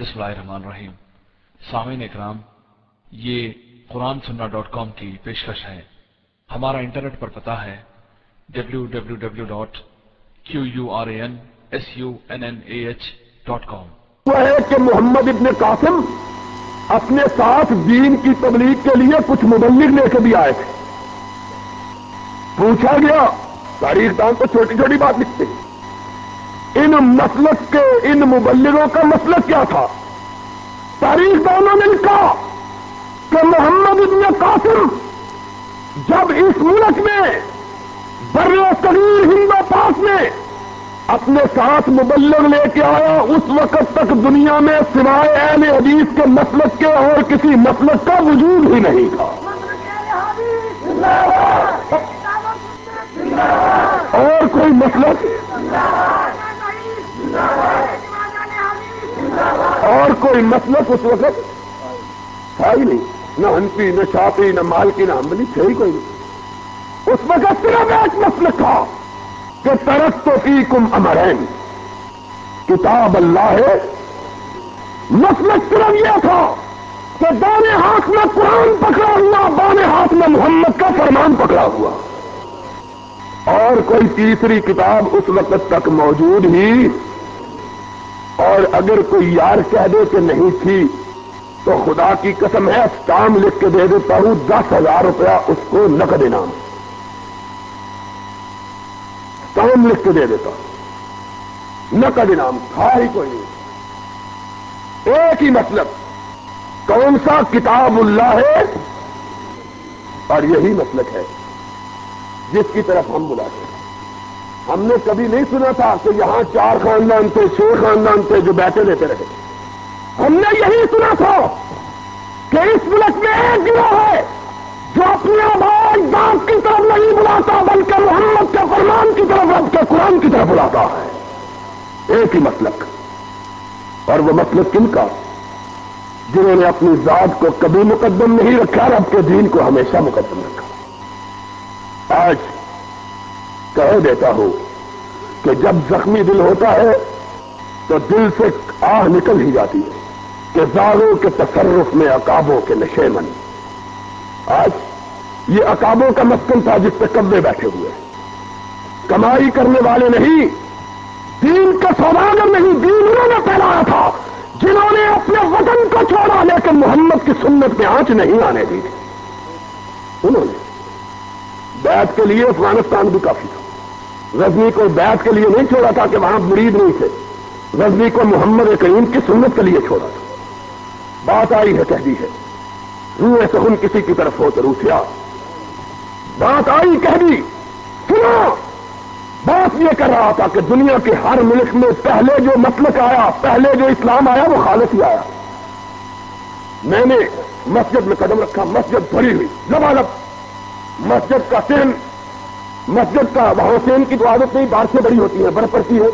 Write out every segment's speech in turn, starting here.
بسم اللہ الرحمن الرحیم سامعین اکرام یہ قرآن سننا ڈاٹ کام کی پیشکش ہے ہمارا انٹرنیٹ پر پتا ہے W W W dot Q U R A N S U N N A H dot com وہ ہے کہ محمد ابن قاسم اپنے ساتھ دین کی تبلیغ کے لیے کچھ مبلغ لے کے بھی آئے تھے۔ پوچھا گیا، تاریخ دان تو چھوٹی چھوٹی بات لکھتے ہیں۔ مسلک کے ان مبلغوں کا مسلک کیا تھا؟ تاریخ دانوں نے لکھا کہ محمد ابن قاسم جب اس ملک میں بر صغیر ہند پاک میں اپنے ساتھ مبلغ لے کے آیا، اس وقت تک دنیا میں سوائے اہل حدیث کے مسلک کے اور کسی مسلک کا وجود ہی نہیں تھا۔ اور کوئی مسلک؟ اور کوئی مسلک اس وقت تھا ہی نہیں. نہ ہنسی، نہ شاپی نہ مالکی نہ حملی تھے ہی کوئی نہیں. اس وقت صرف ایک مسلک تھا کہ ترق تو کی کم امرین. کتاب اللہ ہے. مسلک صرف یہ تھا کہ دانے ہاتھ میں قرآن پکڑا ہوا، بانے ہاتھ میں محمد کا فرمان پکڑا ہوا. اور کوئی تیسری کتاب اس وقت تک موجود ہی اور اگر کوئی یار کہہ دے کہ نہیں تھی، تو خدا کی قسم ہے اسٹام لکھ کے دے دیتا ہوں، دس ہزار روپیہ اس کو نقد انعام۔ اسٹام لکھ کے دے دیتا ہوں۔ نقد انعام تھا ہی کوئی نہیں۔ ایک ہی مطلب کون سا کتاب اللہ ہے؟ اور یہی مسلک ہے، جس کی طرف ہم بلاتے ہیں ہم نے کبھی نہیں سنا تھا کہ یہاں چار خاندان تھے، چھ خاندان تھے جو بیٹھے لیتے رہے۔ ہم نے یہی سنا تھا کہ اس ملک میں ایک گروہ ہے جو اپنے آواز بات کی طرف نہیں بلاتا، بلکہ محمد کے فرمان کی طرف، رب کے قرآن کی طرف بلاتا ہے۔ ایک ہی مسلک۔ اور وہ مسلک کن کا؟ جنہوں نے اپنی ذات کو کبھی مقدم نہیں رکھا، رب کے دین کو ہمیشہ مقدم رکھا۔ آج کہہ دیتا ہوں کہ جب زخمی دل ہوتا ہے تو دل سے آہ نکل ہی جاتی ہے کہ زاروں کے تصرف میں اکابوں کے نشے من آج یہ اکابوں کا مسکن تھا جس پہ کبے بیٹھے ہوئے۔ کمائی کرنے والے نہیں، دین کا سوداگر نہیں، دین انہوں نے پھیلایا تھا۔ جنہوں نے اپنے وطن کو چھوڑا، لیکن محمد کی سنت میں آنچ نہیں آنے دی۔ تھی انہوں نے بیت کے لیے افغانستان بھی کافی تھا۔ رضنی کو بیت کے لیے نہیں چھوڑا تھا کہ وہاں مرید نہیں تھے۔ رضنی کو محمد کریم کی سنت کے لیے چھوڑا تھا۔ بات آئی ہے کہہ دی ہے۔ روح سہن کسی کی طرف ہو تو روسیا بات آئی کہہ دی۔ سنا بات یہ کر رہا تھا کہ دنیا کے ہر ملک میں پہلے جو مسلک آیا، پہلے جو اسلام آیا، وہ خالص ہی آیا۔ میں نے مسجد میں قدم رکھا، مسجد بھری ہوئی، لبالب۔ مسجد کا سین مسجد کا وہاں سین کی تو عادت نہیں بارشیں بڑی ہوتی ہیں برف پڑتی ہے۔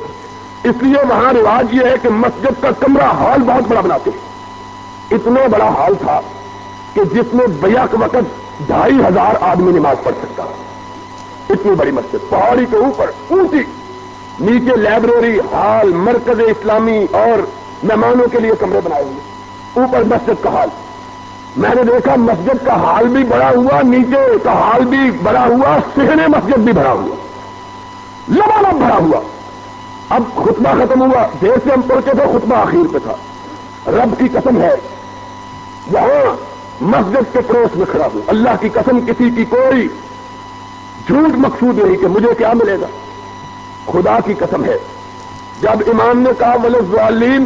اس لیے وہاں رواج یہ ہے کہ مسجد کا کمرہ ہال بہت بڑا بناتے ہیں۔ اتنا بڑا ہال تھا کہ جس میں بیک وقت ڈھائی ہزار آدمی نماز پڑھ سکتا اتنی بڑی مسجد، پہاڑی کے اوپر، اونچی۔ نیچے لائبریری، ہال، مرکز اسلامی اور مہمانوں کے لیے کمرے بنائے ہوئے۔ اوپر مسجد کا حال۔ میں نے دیکھا مسجد کا حال بھی بڑا ہوا، نیچے کا حال بھی بڑا ہوا، سہنے مسجد بھی بڑا ہوا لبالب بڑا ہوا۔ اب خطبہ ختم ہوا، دیر سے ہم پہنچے تھے خطبہ آخر پہ تھا۔ رب کی قسم ہے، وہاں مسجد کے پڑوس میں کھڑا ہوں۔ اللہ کی قسم کسی کی کوئی جھوٹ مقصود نہیں کہ مجھے کیا ملے گا۔ خدا کی قسم ہے، جب امام نے کہا ولز والین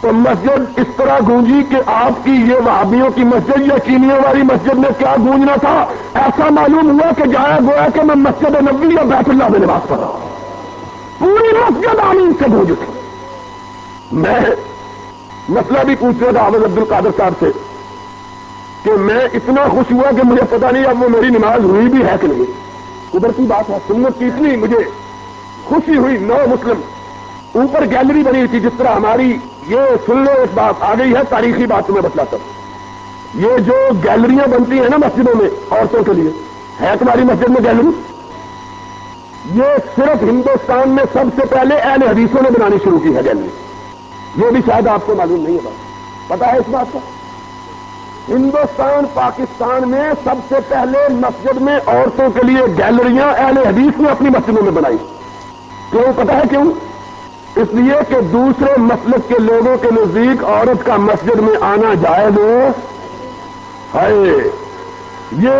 تو مسجد اس طرح گونجی کہ آپ کی یہ وہابیوں کی مسجد یا چینیوں والی مسجد میں کیا گونجنا تھا؟ ایسا معلوم ہوا کہ جایا گویا کہ میں مسجد نبی یا بیت اللہ میں نماز پڑھا پوری مسجد آمین سے گونج تھی میں مسئلہ بھی پوچھ رہا تھا احمد عبد القادر صاحب سے کہ میں اتنا خوش ہوا کہ مجھے پتا نہیں اب وہ میری نماز ہوئی بھی ہے کہ نہیں۔ قدرتی بات ہے، سنت کی اتنی مجھے خوشی ہوئی، نو مسلم۔ اوپر گیلری بنی تھی جس طرح ہماری یہ سن لو، ایک بات آ گئی ہے، تاریخی بات تمہیں بتلاتا ہوں۔ یہ جو گیلریاں بنتی ہیں نا مسجدوں میں عورتوں کے لیے، ہے تمہاری مسجد میں گیلری؟ یہ صرف ہندوستان میں سب سے پہلے اہل حدیثوں نے بنانی شروع کی ہے گیلری۔ یہ بھی شاید آپ کو معلوم نہیں ہے بات پتا ہے اس بات کا؟ ہندوستان، پاکستان میں سب سے پہلے مسجد میں عورتوں کے لیے گیلریاں اہل حدیث نے اپنی مسجدوں میں بنائی۔ کیوں؟ پتا ہے کیوں؟ اس لیے کہ دوسرے مسلک کے لوگوں کے نزدیک عورت کا مسجد میں آنا جائز ہے۔ یہ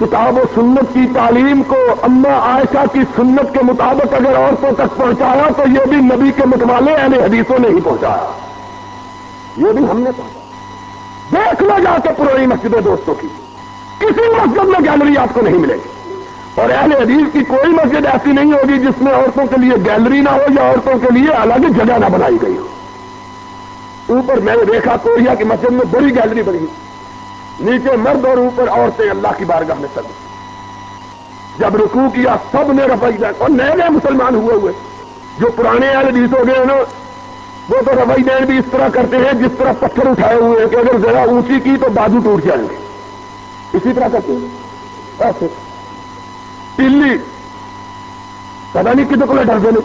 کتاب و سنت کی تعلیم کو اما عائشہ کی سنت کے مطابق اگر عورتوں تک پہنچایا تو یہ بھی نبی کے متوالے اہل حدیثوں نے ہی پہنچایا۔ یہ بھی ہم نے پہنچا دیکھ لو جا کے پرانی مسجدیں دوستوں کی۔ کسی مسجد میں گیلری آپ کو نہیں ملے گی۔ اور اہل حدیث کی کوئی مسجد ایسی نہیں ہوگی جس میں عورتوں کے لیے گیلری نہ ہو یا عورتوں کے لیے الگ جگہ نہ بنائی گئی ہو۔ اوپر میں نے دیکھا کوریا کی مسجد میں بڑی گیلری بنی نیچے مرد اور اوپر عورتیں اللہ کی بارگاہ میں سب جب رکو کیا، سب نے رفائی اور نئے نئے مسلمان ہوئے ہوئے۔ جو پرانے اہل حدیث ہو گئے ہیں نا، وہ تو روائی دین بھی اس طرح کرتے ہیں، جس طرح پتھر اٹھائے ہوئے ہیں کہ اگر ذرا اونچی کی تو بازو ٹوٹ جائیں گے۔ اسی طرح کرتے ہیں۔ ایسے۔ پلی. پتا نہیں کتنے کو ڈر دینے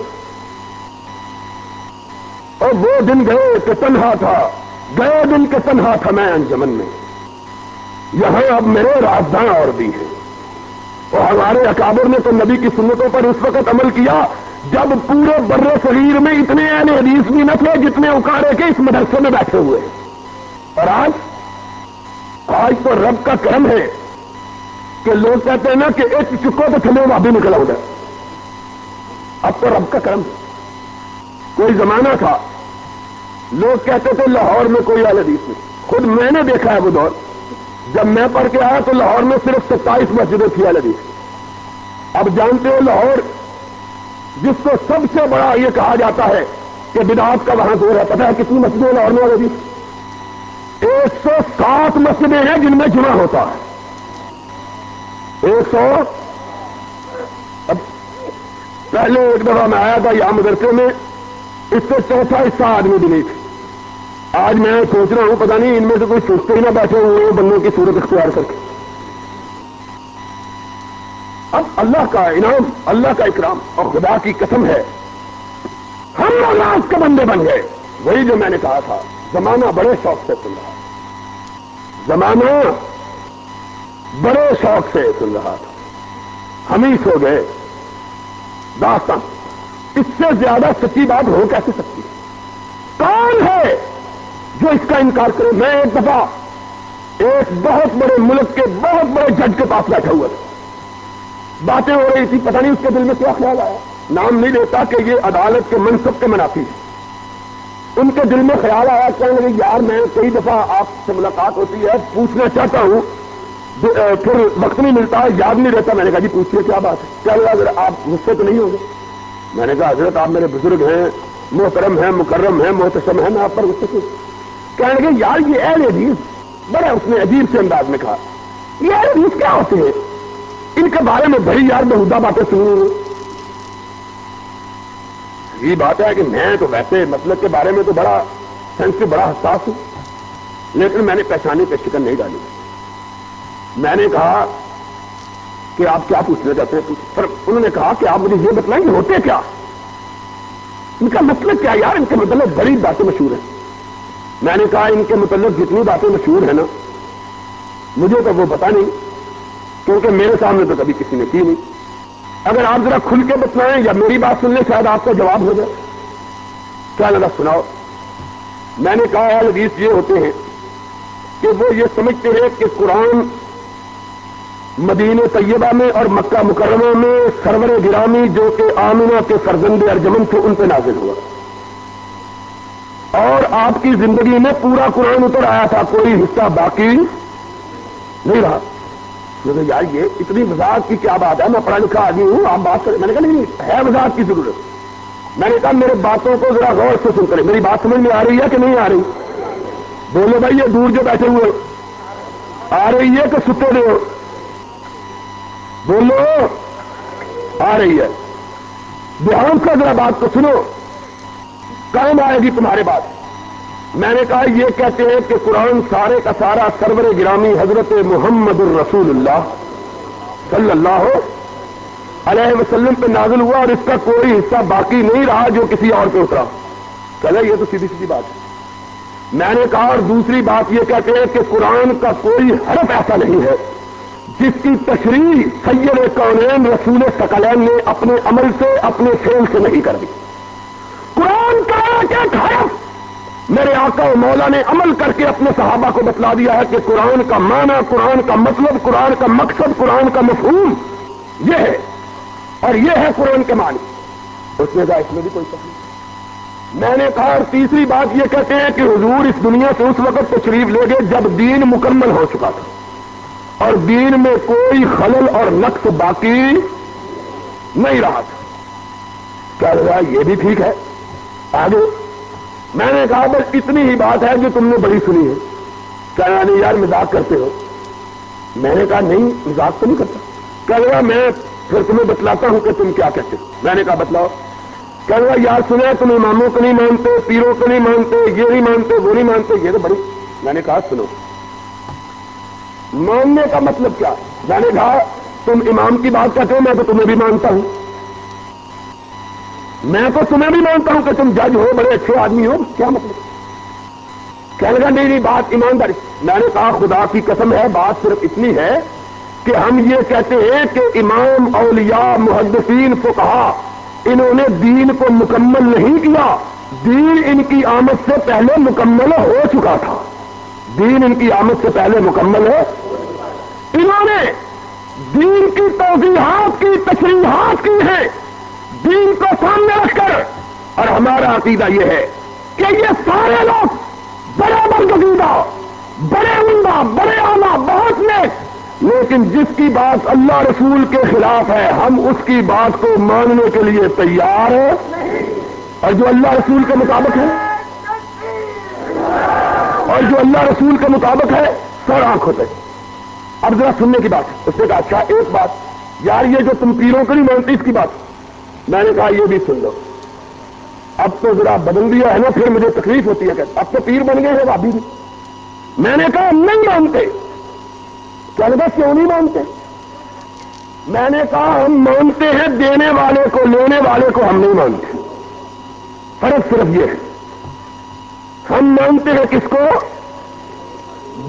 اور وہ دن گئے کہ تنہا تھا. گئے دن کے تنہا تھا میں انجمن میں. یہاں اب میرے رازداں اور بھی ہیں. اور ہمارے اکابر نے تو نبی کی سنتوں پر اس وقت عمل کیا جب پورے بر صغیر میں اتنے اہل حدیث بھی نہ تھے جتنے اکاڑے کے اس مدرسے میں بیٹھے ہوئے. اور آج آج تو رب کا کرم ہے کہ لوگ کہتے ہیں نا کہ ایک چکو تو تھلے وہاں بھی نکلا ادھر اب تو رب کا کرم ہے۔ کوئی زمانہ تھا، لوگ کہتے تھے لاہور میں کوئی اہل حدیث نہیں۔ خود میں نے دیکھا ہے وہ دور جب میں پڑھ کے آیا تو لاہور میں صرف ستائیس مسجدیں تھی اہل حدیث۔ اب جانتے ہو لاہور، جس کو سب سے بڑا یہ کہا جاتا ہے کہ بدعات کا وہاں زور ہے، پتہ ہے کتنی مسجدیں لاہور میں والے ایک سو سات مسجدیں ہیں جن میں جمع ہوتا ہے۔ ایک سو۔ اب پہلے ایک دفعہ میں آیا تھا یہاں مدرسے میں، اس سے چوتھا حصہ آدمی بھی نہیں تھے آج میں سوچ رہا ہوں پتا نہیں ان میں سے کوئی سوچتے ہی نہ بیٹھے ہوئے ہیں بندوں کی صورت اختیار کر کے۔ اب اللہ کا انعام، اللہ کا اکرام اور خدا کی قسم ہے۔ ہم اللہ کے بندے بن گئے۔ وہی جو میں نے کہا تھا، زمانہ بڑے شوق سے سن رہا زمانہ بڑے شوق سے سن رہا تھا۔ ہم ہی سو گئے۔ داستان۔ اس سے زیادہ سچی بات ہو کیسے سکتی کون ہے جو اس کا انکار کرے؟ میں ایک دفعہ ایک بہت بڑے ملک کے بہت بڑے جج کے پاس بیٹھا ہوا تھا۔ باتیں ہو رہی تھی، پتہ نہیں اس کے دل میں کیا خیال آیا۔ نام نہیں دیتا کہ یہ عدالت کے منصب کے منافی ہے۔ ان کے دل میں خیال آیا، کہنے لگے، یار میں کئی دفعہ آپ سے ملاقات ہوتی ہے، پوچھنا چاہتا ہوں پھر وقت نہیں ملتا، یاد نہیں رہتا۔ میں نے کہا جی پوچھیے، کیا بات ہے؟ کیا لگا اگر آپ غصے تو نہیں ہوں گے؟ میں نے کہا، حضرت، آپ میرے بزرگ ہیں، محترم ہیں، مکرم ہیں محتسم ہیں، میں آپ پر غصے سے کہنے لگے، یار، یہ اہل حدیث بڑا اس نے عجیب سے انداز میں کہا۔ یہ اہل حدیث کیا ہوتے ہیں؟ ان کے بارے میں بڑی، یار بہدا باتیں سنی یہ بات ہے کہ میں تو ویسے مسلک کے بارے میں تو بڑا سینسٹو بڑا حساس ہوں، لیکن میں نے پہچانی پہ شکن نہیں ڈالی۔ میں نے کہا کہ آپ کیا پوچھنا چاہتے ہیں؟ پر انہوں نے کہا کہ آپ مجھے یہ بتلائیں کہ ہوتے کیا؟ ان کا مطلب کیا یار؟ ان کے متعلق بڑی باتیں مشہور ہیں۔ میں نے کہا ان کے متعلق جتنی باتیں مشہور ہیں نا، مجھے تو وہ پتا نہیں، کیونکہ میرے سامنے تو کبھی کسی نے کی نہیں۔ اگر آپ ذرا کھل کے بتلائیں یا میری بات سن لیں، شاید آپ کا جواب ہو جائے۔ کیا لگا سناؤ؟ میں نے کہا حدیث یہ ہوتے ہیں کہ وہ یہ سمجھتے ہیں کہ قرآن مدین طیبہ میں اور مکہ مکرمہ میں سرور گرامی جو کہ آمینہ کے فرزند ارجمن تھے، ان پہ نازل ہوا۔ اور آپ کی زندگی میں پورا قرآن اتر آیا تھا، کوئی حصہ باقی نہیں رہا۔ یار، یہ اتنی وضاحت کی کیا بات ہے؟ میں پڑھا لکھا آدمی ہوں آپ بات کریں میں نے کہا، نہیں ہے وضاحت کی ضرورت۔ میں نے کہا، میرے باتوں کو ذرا غور سے سن کریں۔ میری بات سمجھ میں آ رہی ہے کہ نہیں آ رہی؟ بولو بھائی، یہ دور جو بیٹھے ہوئے، آ رہی ہے کہ ستے ہو؟ بولو! آ رہی ہے۔ دھیان کا ذرا بات کو سنو۔ کام آئے گی تمہارے بات میں نے کہا، یہ کہتے ہیں کہ قرآن سارے کا سارا سرور گرامی حضرت محمد الرسول اللہ صلی اللہ علیہ وسلم پہ نازل ہوا اور اس کا کوئی حصہ باقی نہیں رہا جو کسی اور پہ اترا۔ چلے یہ تو سیدھی سیدھی بات ہے۔ میں نے کہا اور دوسری بات یہ کہتے ہیں کہ قرآن کا کوئی حرف ایسا نہیں ہے۔ جس کی تشریح سید کونین رسول سکلین نے اپنے عمل سے، اپنے فیل سے نہیں کر دی۔ قرآن کا ایک ایک حرف میرے آقا و مولا نے عمل کر کے اپنے صحابہ کو بتلا دیا ہے کہ قرآن کا معنی، قرآن کا مطلب قرآن کا مقصد، قرآن کا مفہوم یہ ہے اور یہ ہے قرآن کے معنی۔ اس میں اس میں بھی کوئی تکلیف میں نے کہا، اور تیسری بات یہ کہتے ہیں کہ حضور اس دنیا سے اس وقت تشریف لے گئے جب دین مکمل ہو چکا تھا۔ اور دین میں کوئی خلل اور نقص باقی نہیں رہا تھا۔ کیا لگا یہ بھی ٹھیک ہے۔ آگے۔ میں نے کہا، بس اتنی ہی بات ہے جو تم نے بڑی سنی ہے۔ کیا یعنی یار مزاق کرتے ہو؟ میں نے کہا، نہیں مزاق تو نہیں کرتا۔ کیا لگا میں پھر تمہیں بتلاتا ہوں کہ تم کیا کہتے ہو۔ میں نے کہا، بتلاؤ۔ کیا لگا یار سنا تم اماموں کو نہیں مانتے، پیروں کو نہیں مانتے، یہ نہیں مانتے، وہ نہیں مانتے، یہ تو بڑی۔ میں نے کہا، سنو۔ ماننے کا مطلب کیا؟ میں نے کہا تم امام کی بات کہتے ہو، میں تو تمہیں بھی مانتا ہوں۔ میں تو تمہیں بھی مانتا ہوں کہ تم جج ہو، بڑے اچھے آدمی ہو، کیا مطلب؟ کہنے لگا نہیں نہیں بات ایمانداری۔ میں نے کہا، خدا کی قسم ہے، بات صرف اتنی ہے کہ ہم یہ کہتے ہیں کہ امام اولیاء، محدثین کو کہا انہوں نے دین کو مکمل نہیں کیا۔ دین ان کی آمد سے پہلے مکمل ہو چکا تھا۔ دین ان کی آمد سے پہلے مکمل ہے۔ انہوں نے دین کی توضیحات کی، تشریحات کی ہیں۔ دین کو سامنے رکھ کر۔ اور ہمارا عقیدہ یہ ہے کہ یہ سارے لوگ بڑے برگزیدہ بڑے عمدہ، بڑے آنا بہت نیک۔ لیکن جس کی بات اللہ رسول کے خلاف ہے، ہم اس کی بات کو ماننے کے لیے تیار ہیں۔ اور جو اللہ رسول کے مطابق ہے۔ اور جو اللہ رسول کے مطابق ہے سر آنکھ ہوتے اب ذرا سننے کی بات، اس نے کہا اچھا ایک بات۔ یار، یہ جو تم پیروں کو نہیں مانتی اس کی بات، میں نے کہا، یہ بھی سن لو۔ اب تو ذرا بدل دیا ہے نا، پھر مجھے تکلیف ہوتی ہے۔ کہ اب تو پیر بن گئے ہیں بھابھی بھی۔ میں نے کہا نہیں مانتے۔ چل بس کیوں نہیں مانتے؟ میں نے کہا، ہم مانتے ہیں، دینے والے کو، لینے والے کو ہم نہیں مانتے۔ فرق صرف یہ ہے۔ ہم مانتے ہیں کس کو؟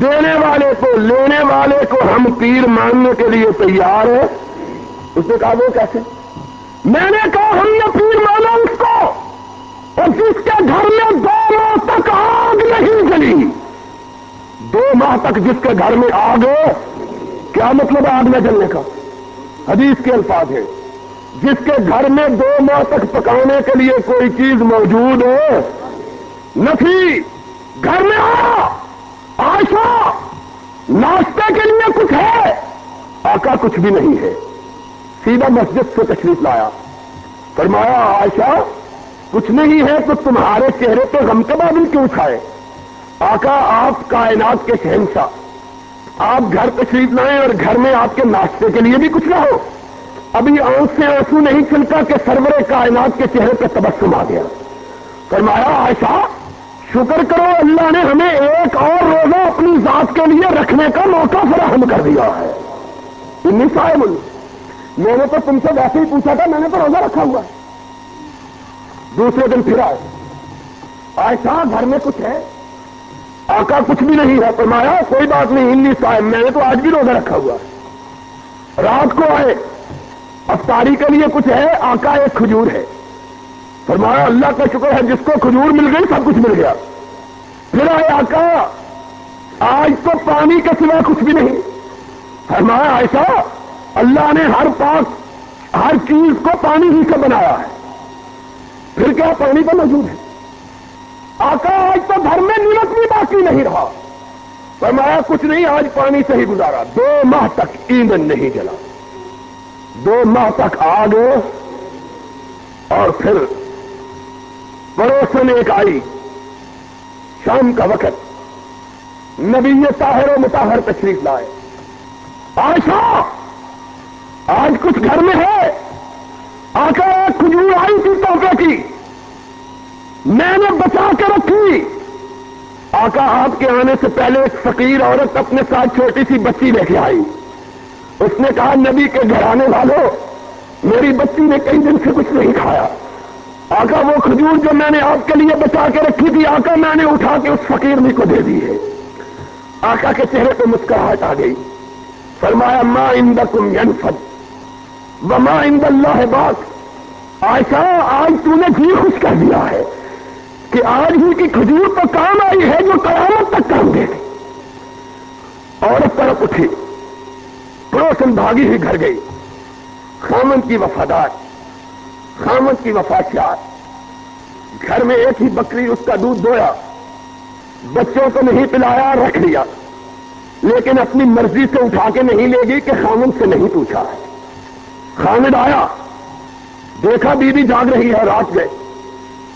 دینے والے کو، لینے والے کو ہم پیر ماننے کے لیے تیار ہیں۔ اس نے کہا وہ کیسے؟ میں نے کہا ہم نے پیر مانا اس کو۔ اور جس کے گھر میں دو ماہ تک آگ نہیں جلی۔ دو ماہ تک جس کے گھر میں آگ ہے، کیا مطلب آگ میں جلنے کا؟ حدیث کے الفاظ ہے جس کے گھر میں دو ماہ تک پکانے کے لیے کوئی چیز موجود ہے نفی، گھر میں آ آشا ناشتے کے لیے کچھ ہے، آقا کچھ بھی نہیں ہے۔ سیدھا مسجد سے تشریف لایا۔ فرمایا، عائشہ، کچھ نہیں ہے تو تمہارے چہرے پہ غم کا بادل کیوں چھائے آقا، آپ کائنات کے شہنشاہ۔ آپ گھر تشریف لائیں اور گھر میں آپ کے ناشتے کے لیے بھی کچھ نہ ہو۔ ابھی آنکھ سے آنسو نہیں چلتا کہ سرور کائنات کے چہرے پہ تبسم آ گیا۔ فرمایا، عائشہ شکر کرو، اللہ نے ہمیں ایک اور روزہ اپنی ذات کے لیے رکھنے کا موقع فراہم کر دیا ہے۔ صاحب میں نے تو تم سے ویسے ہی پوچھا تھا، میں نے تو روزہ رکھا ہوا ہے۔ دوسرے دن پھر آئے۔ ایسا گھر میں کچھ ہے۔ آقا کچھ بھی نہیں ہے۔ فرمایا، کوئی بات نہیں ہندی صاحب میں نے تو آج بھی روزہ رکھا ہوا ہے۔ رات کو آئے۔ افطاری کے لیے کچھ ہے، آقا ایک کھجور ہے۔ فرمایا، اللہ کا شکر ہے، جس کو کھجور مل گئی، سب کچھ مل گیا۔ پھر آئے آقا، آج تو پانی کے سوا کچھ بھی نہیں۔ فرمایا ایسا اللہ نے ہر پاک، ہر چیز کو پانی ہی سے بنایا ہے۔ پھر کیا پانی کا موجود ہے؟ آقا، آج تو گھر میں نیمت بھی باقی نہیں رہا۔ فرمایا، کچھ نہیں، آج پانی سے ہی گزارا۔ دو ماہ تک ایندھن نہیں جلا۔ دو ماہ تک آگ اور پھر پڑوسن ایک آئی۔ شام کا وقت۔ نبی طاہر و متاہر تشریف لائے۔ آشا آج کچھ گھر میں ہے۔ آقا ایک کھجور آئی تھی توپے کی۔ میں نے بچا کے رکھی۔ آقا آپ کے آنے سے پہلے ایک فقیر عورت اپنے ساتھ چھوٹی سی بچی لے کے آئی۔ اس نے کہا، نبی کے گھر آنے والوں میری بچی نے کئی دن سے کچھ نہیں کھایا۔ آقا وہ کھجور جو میں نے آپ کے لیے بچا کے رکھی تھی، آقا میں نے اٹھا کے اس فقیر کو دے دی ہے۔ آقا کے چہرے پہ مسکراہٹ آ گئی۔ فرمایا، ما اندکم ینفد وما اند اللہ بات آشا آج تو نے جی خوش کر دیا ہے کہ آج ہی کی کھجور تو کام آئی ہے جو قیامت تک کام دے گی عورت طرف اٹھی پڑوسن بھاگی ہی گھر گئی۔ خامن کی وفادار۔ خامن کی وفادار گھر میں ایک ہی بکری اس کا دودھ دویا۔ بچوں کو نہیں پلایا، رکھ لیا۔ لیکن اپنی مرضی سے اٹھا کے نہیں لے گی کہ خامن سے نہیں پوچھا۔ خامد آیا۔ دیکھا بیوی جاگ رہی ہے رات میں۔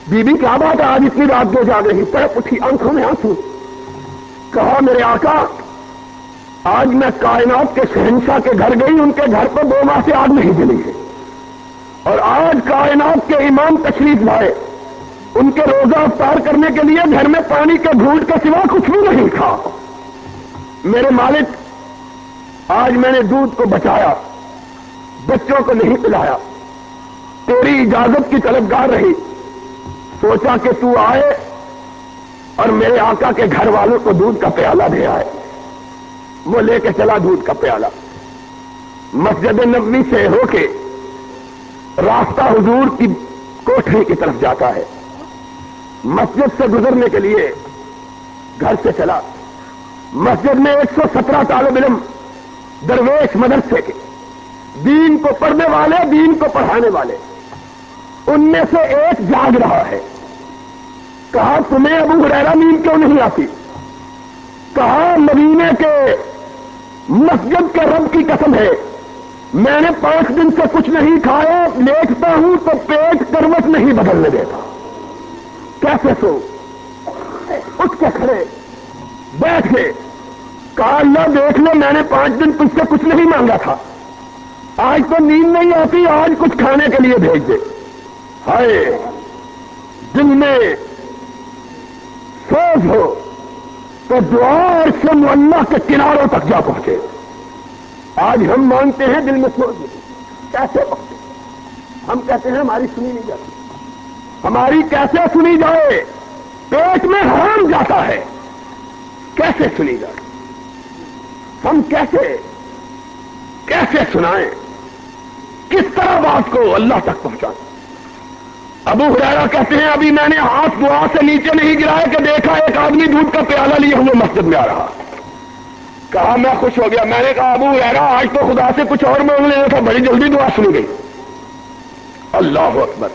بیوی، کیا بات ہے؟ آج اتنی رات کو جاگ رہی۔ طرف اٹھی، آنکھوں میں آنسو۔ کہا، میرے آقا، آج میں کائنات کے شہنشاہ کے گھر گئی، ان کے گھر پر دو ماہ سے آگ نہیں جلی ہے۔ اور آج کائنات کے امام تشریف لائے۔ ان کے روزہ افطار کرنے کے لیے گھر میں پانی کے گھونٹ کے سوا کچھ بھی نہیں تھا۔ میرے مالک، آج میں نے دودھ کو بچایا، بچوں کو نہیں پلایا۔ تیری اجازت کی طلبگار رہی۔ سوچا کہ تو آئے اور میرے آقا کے گھر والوں کو دودھ کا پیالہ دے آئے۔ وہ لے کے چلا دودھ کا پیالہ۔ مسجد نبوی سے ہو کے راستہ حضور کی کوٹری کی طرف جاتا ہے۔ مسجد سے گزرنے کے لیے گھر سے چلا۔ مسجد میں ایک سو سترہ طالب علم درویش مدرسے کے دین کو پڑھنے والے، دین کو پڑھانے والے۔ ان میں سے ایک جاگ رہا ہے۔ کہا، تمہیں ابو ہریرا نیند کیوں نہیں آتی؟ کہا مدینے کے مسجد کے رب کی قسم ہے۔ میں نے پانچ دن سے کچھ نہیں کھایا، لیٹتا ہوں تو پیٹ کروٹ نہیں بدلنے دیتا۔ کیسے سو؟ اٹھ کے کھڑے۔ بیٹھ گئے۔ کہا، اللہ دیکھ لو میں نے پانچ دن تجھ سے کچھ نہیں مانگا تھا۔ آج تو نیند نہیں آتی، آج کچھ کھانے کے لیے بھیج دے۔ ہائے دن میں سوز ہو تو دعا سے اللہ کے کناروں تک جا پہنچے۔ آج ہم مانتے ہیں دل میں سوچ کیسے پہنچے ہم کہتے ہیں ہماری سنی نہیں جاتی۔ ہماری کیسے سنی جائے؟ پیٹ میں حرام جاتا ہے۔ کیسے سنی جائے؟ ہم کیسے؟ کیسے سنائیں؟ کس طرح بات کو اللہ تک پہنچائیں؟ ابو ہرارا کہتے ہیں، ابھی میں نے ہاتھ دعا سے نیچے نہیں گرایا کہ دیکھا ایک آدمی دودھ کا پیالہ لیے ہوئے مسجد میں آ رہا۔ کہا میں خوش ہو گیا۔ میں نے کہا، ابو ہرارا آج تو خدا سے کچھ اور مانگ لینا تھا، بڑی جلدی دعا سنی گئی۔ اللہ اکبر۔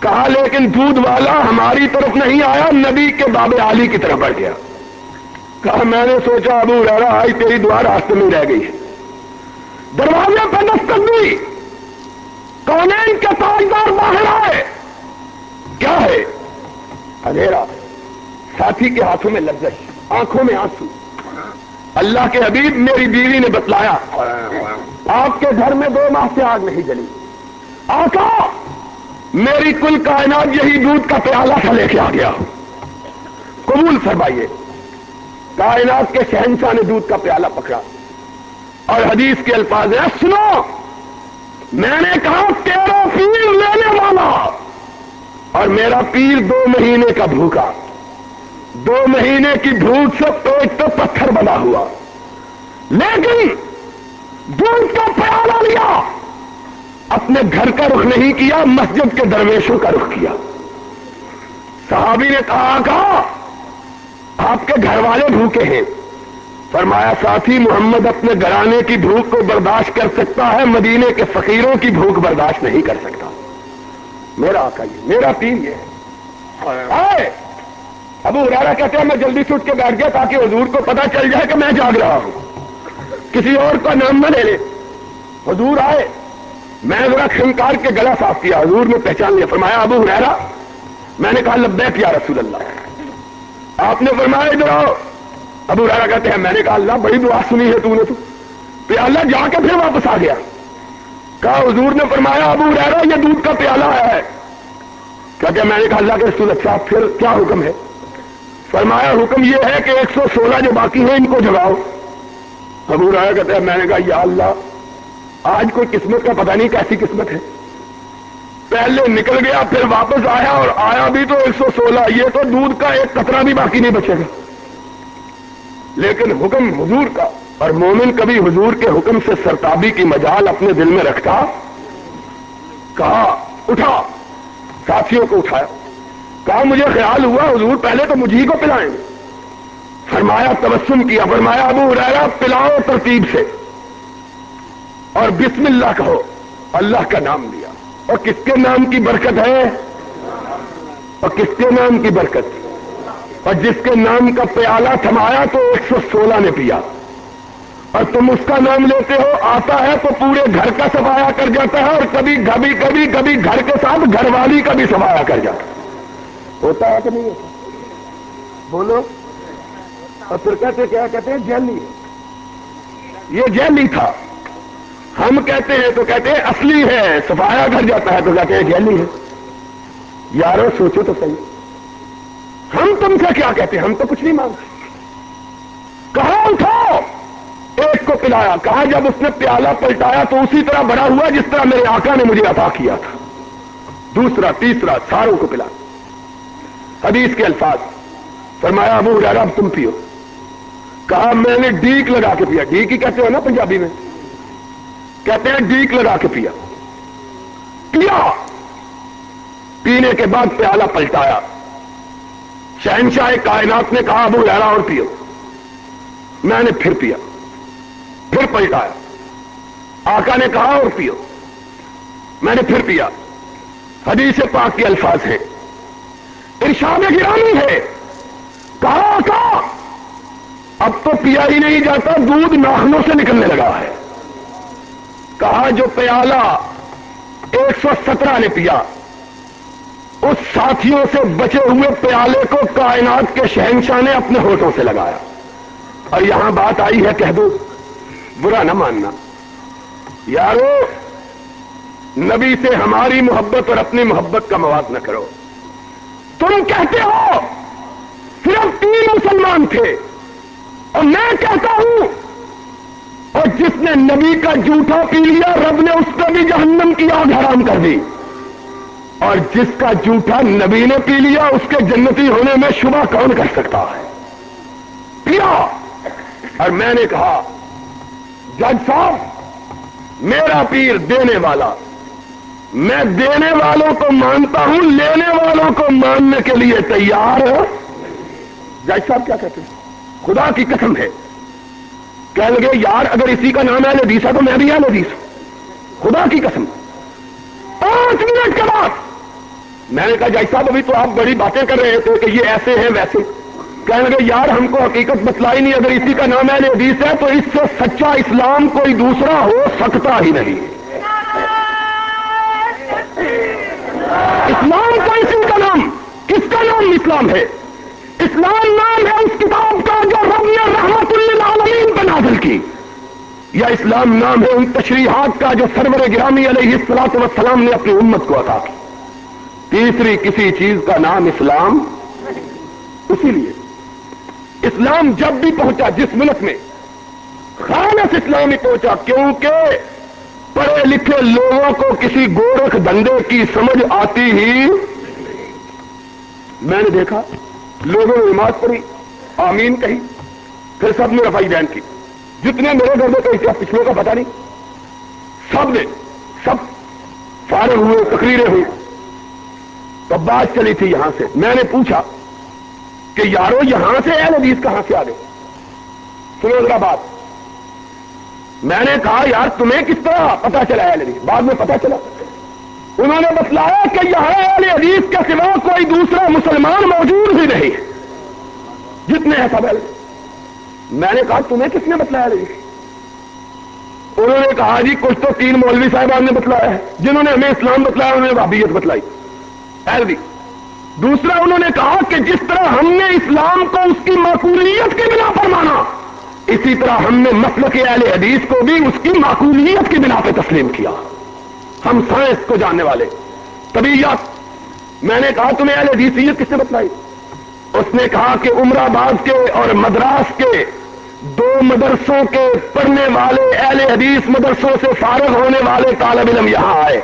کہا، لیکن دودھ والا ہماری طرف نہیں آیا، نبی کے باب علی کی طرف بڑھ گیا۔ کہا، میں نے سوچا، ابو ہرارا آج تیری دعا راستے میں رہ گئی دروازے پہ دستک دی۔ کونین کے تاجدار باہر آئے۔ کیا ہے؟ اندھیرا، ساتھی کے ہاتھوں میں لذش آنکھوں میں آنسو۔ اللہ کے حبیب میری بیوی نے بتلایا۔ آپ کے گھر میں دو ماہ سے آگ نہیں جلی۔ آقا، میری کل کائنات یہی دودھ کا پیالہ تھا لے کے آ گیا۔ قبول فرمائیے، کائنات کے شہنشاہ نے دودھ کا پیالہ پکڑا۔ اور حدیث کے الفاظ ہیں، سنو، میں نے کہا، تیرا پیر لینے والا۔ اور میرا پیر دو مہینے کا بھوکا۔ دو مہینے کی بھوک سے پیٹ تو پتھر بنا ہوا۔ لیکن دودھ کا پیالہ لیا۔ اپنے گھر کا رخ نہیں کیا، مسجد کے درویشوں کا رخ کیا۔ صحابی نے کہا کہا آپ کے گھر والے بھوکے ہیں۔ فرمایا، ساتھی، محمد اپنے گھرانے کی بھوک کو برداشت کر سکتا ہے، مدینے کے فقیروں کی بھوک برداشت نہیں کر سکتا۔ میرا آقا یہ، میرا پیر یہ ہے۔ ابو ارارا کہتے ہیں، میں جلدی سے اٹھ کے بیٹھ گیا تاکہ حضور کو پتا چل جائے کہ میں جاگ رہا ہوں۔ کسی اور کا نام نہ لے لے۔ حضور آئے۔ میں ذرا خنکار کے گلا صاف کیا۔ حضور نے پہچان لیا۔ فرمایا، ابو ہرا میں نے کہا، لبیک یا رسول اللہ۔ آپ نے فرمایا، ادھر آؤ۔ ابو رانا کہتے ہیں، میں نے کہا، اللہ بڑی دعا سنی ہے تو نے تو۔ پیالہ جا کے پھر واپس آ گیا۔ کہا، حضور نے فرمایا، ابو رہا یہ دودھ کا پیالہ آیا ہے۔ کہتے میں نے کہا، اللہ کے رسول اچھا پھر کیا حکم ہے؟ فرمایا، حکم یہ ہے کہ ایک سو سولہ جو باقی ہیں، ان کو جگاؤ ابو رایا کہتے ہیں میں نے کہا، یا اللہ، آج کوئی قسمت کا پتہ نہیں کیسی قسمت ہے۔ پہلے نکل گیا، پھر واپس آیا اور آیا بھی تو ایک سو سولہ۔ یہ تو دودھ کا ایک قطرہ بھی باقی نہیں بچے گا۔ لیکن حکم حضور کا، اور مومن کبھی حضور کے حکم سے سرتابی کی مجال اپنے دل میں رکھتا، کہا، اٹھا، ساتھیوں کو اٹھایا۔ کہا مجھے خیال ہوا، حضور پہلے تو مجھے کو پلائیں۔ فرمایا تبسم کیا، فرمایا، ابو ریرا پلاؤ ترتیب سے۔ اور بسم اللہ کہو، اللہ کا نام لیا۔ اور کس کے نام کی برکت ہے؟ اور کس کے نام کی برکت؟ اور جس کے نام کا پیالہ تھمایا تو ایک سو سولہ نے پیا۔ اور تم اس کا نام لیتے ہو، آتا ہے تو پورے گھر کا سفایا کر جاتا ہے، اور کبھی کبھی کبھی کبھی گھر کے ساتھ گھر والی کا بھی سفایا کر جاتا ہے۔ ہوتا ہے کہ نہیں ہوتا بولو۔ اور پھر کہتے کیا کہتے ہیں؟ جیلی۔ یہ جیلی تھا۔ ہم کہتے ہیں تو کہتے ہیں اصلی ہے۔ سفایا گھر جاتا ہے تو کہتے ہیں جیلی ہے۔ یارو، سوچو تو صحیح۔ ہم تم سے کیا کہتے ہیں؟ ہم تو کچھ نہیں مانگتے۔ کہاں اٹھاؤ ایک کو پلایا۔ کہا جب اس نے پیالہ پلٹایا تو اسی طرح بڑا ہوا جس طرح میرے آقا نے مجھے عطا کیا تھا۔ دوسرا، تیسرا، ساروں کو پلا حدیث کے الفاظ۔ فرمایا، ابو اب تم پیو۔ کہا، میں نے ڈیک لگا کے پیا۔ ڈیک ہی کہتے ہو نا پنجابی میں؟ کہتے ہیں ڈیک لگا کے پیا۔ پیا پینے کے بعد پیالہ پلٹایا۔ شہنشاہ کائنات نے کہا، ابو ریرا اور پیو۔ میں نے پھر پیا۔ پھر پلٹایا۔ آقا نے کہا، اور پیو۔ میں نے پھر پیا۔ حدیث پاک کے الفاظ ہیں۔ ارشاد گرانی ہے۔ کہا آقا اب تو پیا ہی نہیں جاتا، دودھ ناخنوں سے نکلنے لگا ہے۔ کہا جو پیالہ ایک سو سترہ نے پیا، اس ساتھیوں سے بچے ہوئے پیالے کو کائنات کے شہنشاہ نے اپنے ہوٹوں سے لگایا۔ اور یہاں بات آئی ہے، کہہ دو۔ برا نہ ماننا۔ یارو، نبی سے ہماری محبت اور اپنی محبت کا مواد نہ کرو۔ تم کہتے ہو صرف تین مسلمان تھے اور میں کہتا ہوں، اور جس نے نبی کا جھوٹا پی لیا، رب نے اس پہ بھی جہنم کی آگ حرام کر دی۔ اور جس کا جھوٹا نبی نے پی لیا، اس کے جنتی ہونے میں شبہ کون کر سکتا ہے؟ پیا۔ اور میں نے کہا، جج صاحب، میرا پیر دینے والا میں دینے والوں کو مانتا ہوں، لینے والوں کو ماننے کے لیے تیار ہوں۔ جج صاحب کیا کہتے ہیں؟ خدا کی قسم ہے۔ کہ لگے، یار، اگر اسی کا نام ہے لدیسا تو میں بھی ہے لدیس خدا کی قسم۔ پانچ منٹ کے بعد میں نے کہا، جج صاحب، ابھی تو آپ بڑی باتیں کر رہے تھے کہ یہ ایسے ہیں ویسے۔ کہنے لگے، یار، ہم کو حقیقت بتلائی نہیں، اگر اسی کا نام اہل حدیث ہے تو اس سے سچا اسلام کوئی دوسرا ہو سکتا ہی نہیں۔ اسلام کا اسی کا نام کس کا نام اسلام ہے۔ اسلام نام ہے اس کتاب کا جو رب نے رحمت للعالمین پہ نازل کی۔ یا اسلام نام ہے ان تشریحات کا جو سرور گرامی علیہ السلاط وسلام نے اپنی امت کو عطا کی۔ تیسری کسی چیز کا نام اسلام۔ اسی لیے، اسلام جب بھی پہنچا جس ملک میں، خالص اسلامی پہنچا کیونکہ پڑھے لکھے لوگوں کو کسی گورکھ دنڈے کی سمجھ آتی ہی میں نے دیکھا، لوگوں نے نماز پڑھی، آمین کہی، پھر سب نے رفائی بین کی۔ جتنے میرے گھر میں کہیں کیا پچھلوں کا پتا نہیں؟ سب نے، سب فارغ ہوئے، تقریریں ہوئی تو بات چلی تھی یہاں سے۔ میں نے پوچھا کہ یارو، یہاں سے اہل حدیث کہاں سے آ گئے؟ سنو ذرا بات۔ میں نے کہا، یار، تمہیں کس طرح پتا چلا اہل حدیث؟ بعد میں پتا چلا. انہوں نے بتلایا کہ یہاں اہل حدیث کے سوا کوئی دوسرا مسلمان موجود ہی نہیں، جتنے ہیں سب میں نے کہا، تمہیں کس نے بتلایا حدیث؟ انہوں نے کہا جی کچھ تو تین مولوی صاحبان نے بتلایا ہے، جنہوں نے ہمیں اسلام بتلایا، انہوں نے بابیت بتلائی۔ اہل دوسرا، انہوں نے کہا کہ جس طرح ہم نے اسلام کو اس کی معقولیت کی بنا پر مانا اسی طرح ہم نے مسلک اہل حدیث کو بھی اس کی معقولیت کی بنا پہ تسلیم کیا۔ ہم سائنس کو جاننے والے۔ طبیعت میں نے کہا تمہیں اہل حدیثیت کس نے بتلائی؟ اس نے کہا کہ عمر آباد کے اور مدراس کے دو مدرسوں کے پڑھنے والے اہل حدیث مدرسوں سے فارغ ہونے والے طالب علم یہاں آئے۔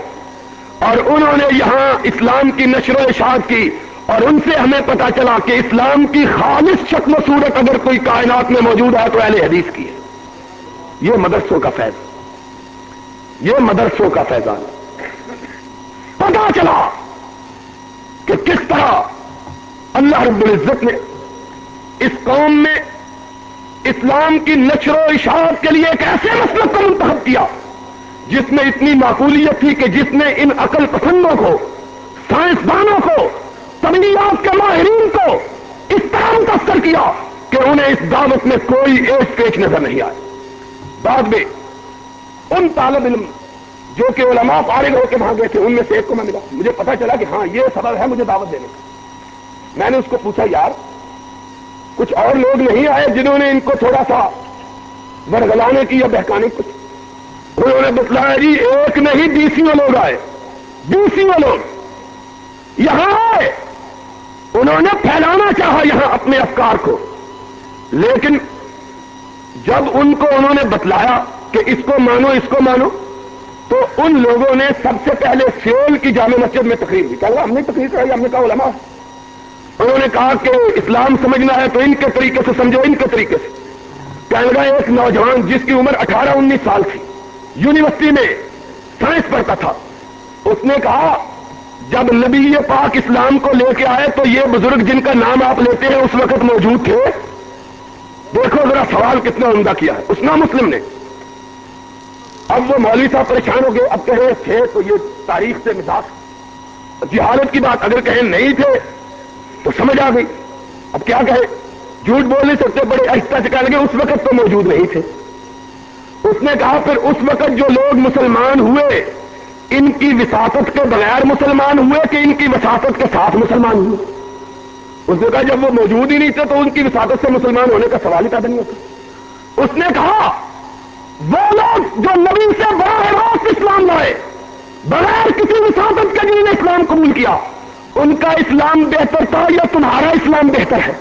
اور انہوں نے یہاں اسلام کی نشر و اشاعت کی۔ اور ان سے ہمیں پتا چلا کہ اسلام کی خالص شکل و صورت اگر کوئی کائنات میں موجود ہے تو اہل حدیث کی ہے۔ یہ مدرسوں کا فیض۔ یہ مدرسوں کا فیضان۔ پتا چلا کہ کس طرح اللہ رب العزت نے اس قوم میں اسلام کی نشر و اشاعت کے لیے ایک ایسے مسلک کو منتخب کیا جس میں اتنی معقولیت تھی کہ جس نے ان عقل پسندوں کو، سائنسدانوں کو طبیعت کے ماہرین کو اس طرح متاثر کیا کہ انہیں اس دعوت میں کوئی ایک پیچ نظر نہیں آئے۔ بعد میں ان طالب علم جو کہ علماء فارغ ہو کے وہاں گئے تھے، ان میں سے ایک کو میں ملا۔ مجھے پتا چلا کہ ہاں یہ سبب ہے مجھے دعوت دینے کا۔ میں نے اس کو پوچھا، یار، کچھ اور لوگ نہیں آئے جنہوں نے ان کو تھوڑا سا ورگلانے کی یا بہکانے کچھ انہوں نے بتلایا جی ایک نہیں ڈی لوگ آئے۔ ڈی لوگ یہاں آئے۔ انہوں نے پھیلانا چاہا یہاں اپنے افکار کو۔ لیکن جب ان کو انہوں نے بتلایا کہ اس کو مانو، اس کو مانو، تو ان لوگوں نے سب سے پہلے سیول کی جامع مسجد میں تقریر دی کہ ہم نے تقریر کرائی، ہم نے کہا علماء۔ انہوں نے کہا کہ اسلام سمجھنا ہے تو ان کے طریقے سے سمجھو، ان کے طریقے سے۔ کہنے لگا، ایک نوجوان جس کی عمر اٹھارہ، انیس سال تھی، یونیورسٹی میں سائنس پڑھتا تھا، اس نے کہا جب نبی پاک اسلام کو لے کے آئے تو یہ بزرگ جن کا نام آپ لیتے ہیں اس وقت موجود تھے، دیکھو ذرا سوال کتنا عمدہ کیا ہے۔ اس نام مسلم نے۔ اب وہ مولوی صاحب پریشان ہو گئے، اب کہیں تھے تو یہ تاریخ سے مزاق جہالت کی بات اگر کہیں نہیں تھے تو سمجھ آ گئی۔ اب کیا کہے؟ جھوٹ بول نہیں سکتے، بڑے آہستہ سے کہنے لگے، اس وقت تو موجود نہیں تھے۔ اس نے کہا پھر اس وقت جو لوگ مسلمان ہوئے ان کی وساطت کے بغیر مسلمان ہوئے کہ ان کی وساطت کے ساتھ مسلمان ہوئے؟ اس نے کہا جب وہ موجود ہی نہیں تھے تو ان کی وساطت سے مسلمان ہونے کا سوال ہی پیدا نہیں ہوتا۔ اس نے کہا، وہ لوگ جو نبی سے بڑا راست اسلام لائے، بغیر کسی وساطت کے جنہوں نے اسلام قبول کیا، ان کا اسلام بہتر تھا یا تمہارا اسلام بہتر ہے؟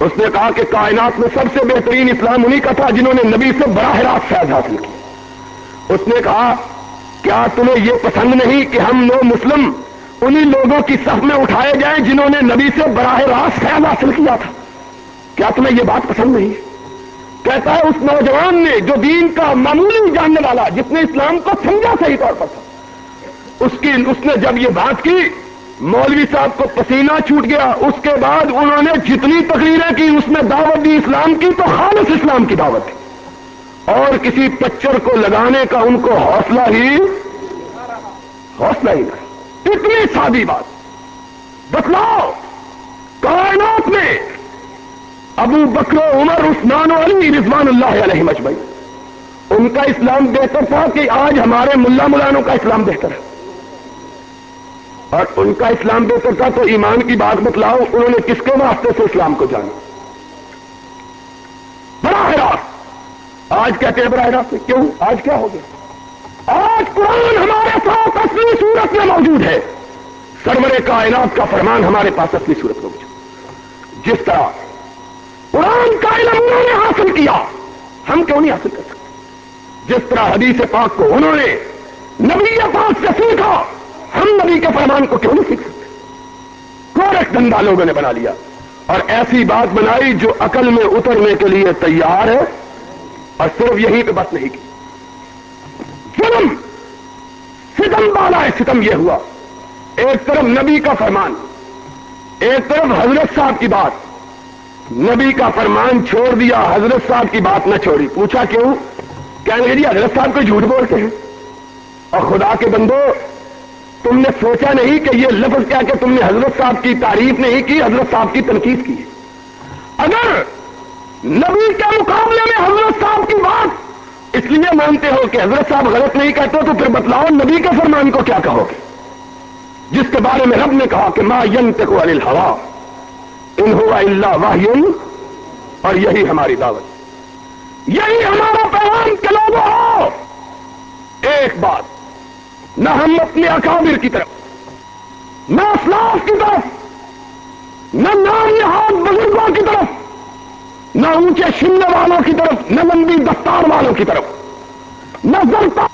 اس نے کہا کہ کائنات میں سب سے بہترین اسلام انہی کا تھا جنہوں نے نبی سے براہ راست فیض حاصل کیا۔ اس نے کہا کیا تمہیں یہ پسند نہیں کہ ہم لوگ مسلم انہی لوگوں کی صف میں اٹھائے جائیں جنہوں نے نبی سے براہ راست فیض حاصل کیا تھا؟ کیا تمہیں یہ بات پسند نہیں؟ کہتا ہے اس نوجوان نے جو دین کا معمولی جاننے والا جس نے اسلام کو سمجھا صحیح طور پر تھا، اس کی اس نے جب یہ بات کی، مولوی صاحب کو پسینہ چھوٹ گیا، اس کے بعد انہوں نے جتنی تقریریں کی، اس میں دعوت دی اسلام کی تو خالص اسلام کی دعوت تھی۔ اور کسی پچر کو لگانے کا ان کو حوصلہ ہی حوصلہ ہی نہیں۔ اتنی سادی بات۔ بتلاؤ، کائنات میں ابو بکرو عمر، عثمان و علی رضوان اللہ علیہ مجمعی ان کا اسلام بہتر تھا کہ آج ہمارے ملا ملانوں کا اسلام بہتر ہے۔ اور ان کا اسلام بہتر تھا تو ایمان کی بات بتلاؤ، انہوں نے کس کے واسطے سے اسلام کو جانا براہ راست آج کہتے ہیں براہ راست کیوں؟ آج کیا ہو گیا؟ آج قرآن ہمارے ساتھ اصلی صورت میں موجود ہے۔ سرور کائنات کا فرمان ہمارے پاس اصلی صورت میں موجود جس طرح قرآن کا علم انہوں نے حاصل کیا، ہم کیوں نہیں حاصل کر سکتے؟ جس طرح حدیث پاک کو انہوں نے نبی پاک سے سیکھا، ہم نبی کے فرمان کو کیوں نہیں سیکھ سکتے؟ کورک دندا لوگوں نے بنا لیا۔ اور ایسی بات بنائی جو عقل میں اترنے کے لیے تیار ہے۔ اور صرف یہی پہ بس نہیں کی۔ ظلم ستم والا ستم یہ ہوا۔ ایک طرف نبی کا فرمان، ایک طرف حضرت صاحب کی بات۔ نبی کا فرمان چھوڑ دیا، حضرت صاحب کی بات نہ چھوڑی۔ پوچھا کیوں؟ کہنے جی حضرت صاحب کو جھوٹ بولتے ہیں۔ اور خدا کے بندو، تم نے سوچا نہیں کہ یہ لفظ کیا کہ تم نے حضرت صاحب کی تعریف نہیں کی، حضرت صاحب کی تنقید کی۔ اگر نبی کے مقابلے میں حضرت صاحب کی بات۔ اس لیے مانتے ہو کہ حضرت صاحب غلط نہیں کہتے تو پھر بتلاؤ نبی کے فرمان کو کیا کہو گے؟ جس کے بارے میں رب نے کہا کہ ما ینتق عن الحوا ان ہوا اور یہی ہماری دعوت۔ یہی ہمارا پیغام کے لوگوں ہو ایک بات، نہ ہم اپنے اکابر کی طرف، نہ اسلاف کی طرف، نہ نام نہاد بزرگوں کی طرف نہ اونچے شننے والوں کی طرف نہ لمبی دفتار والوں کی طرف۔ نہ زرتا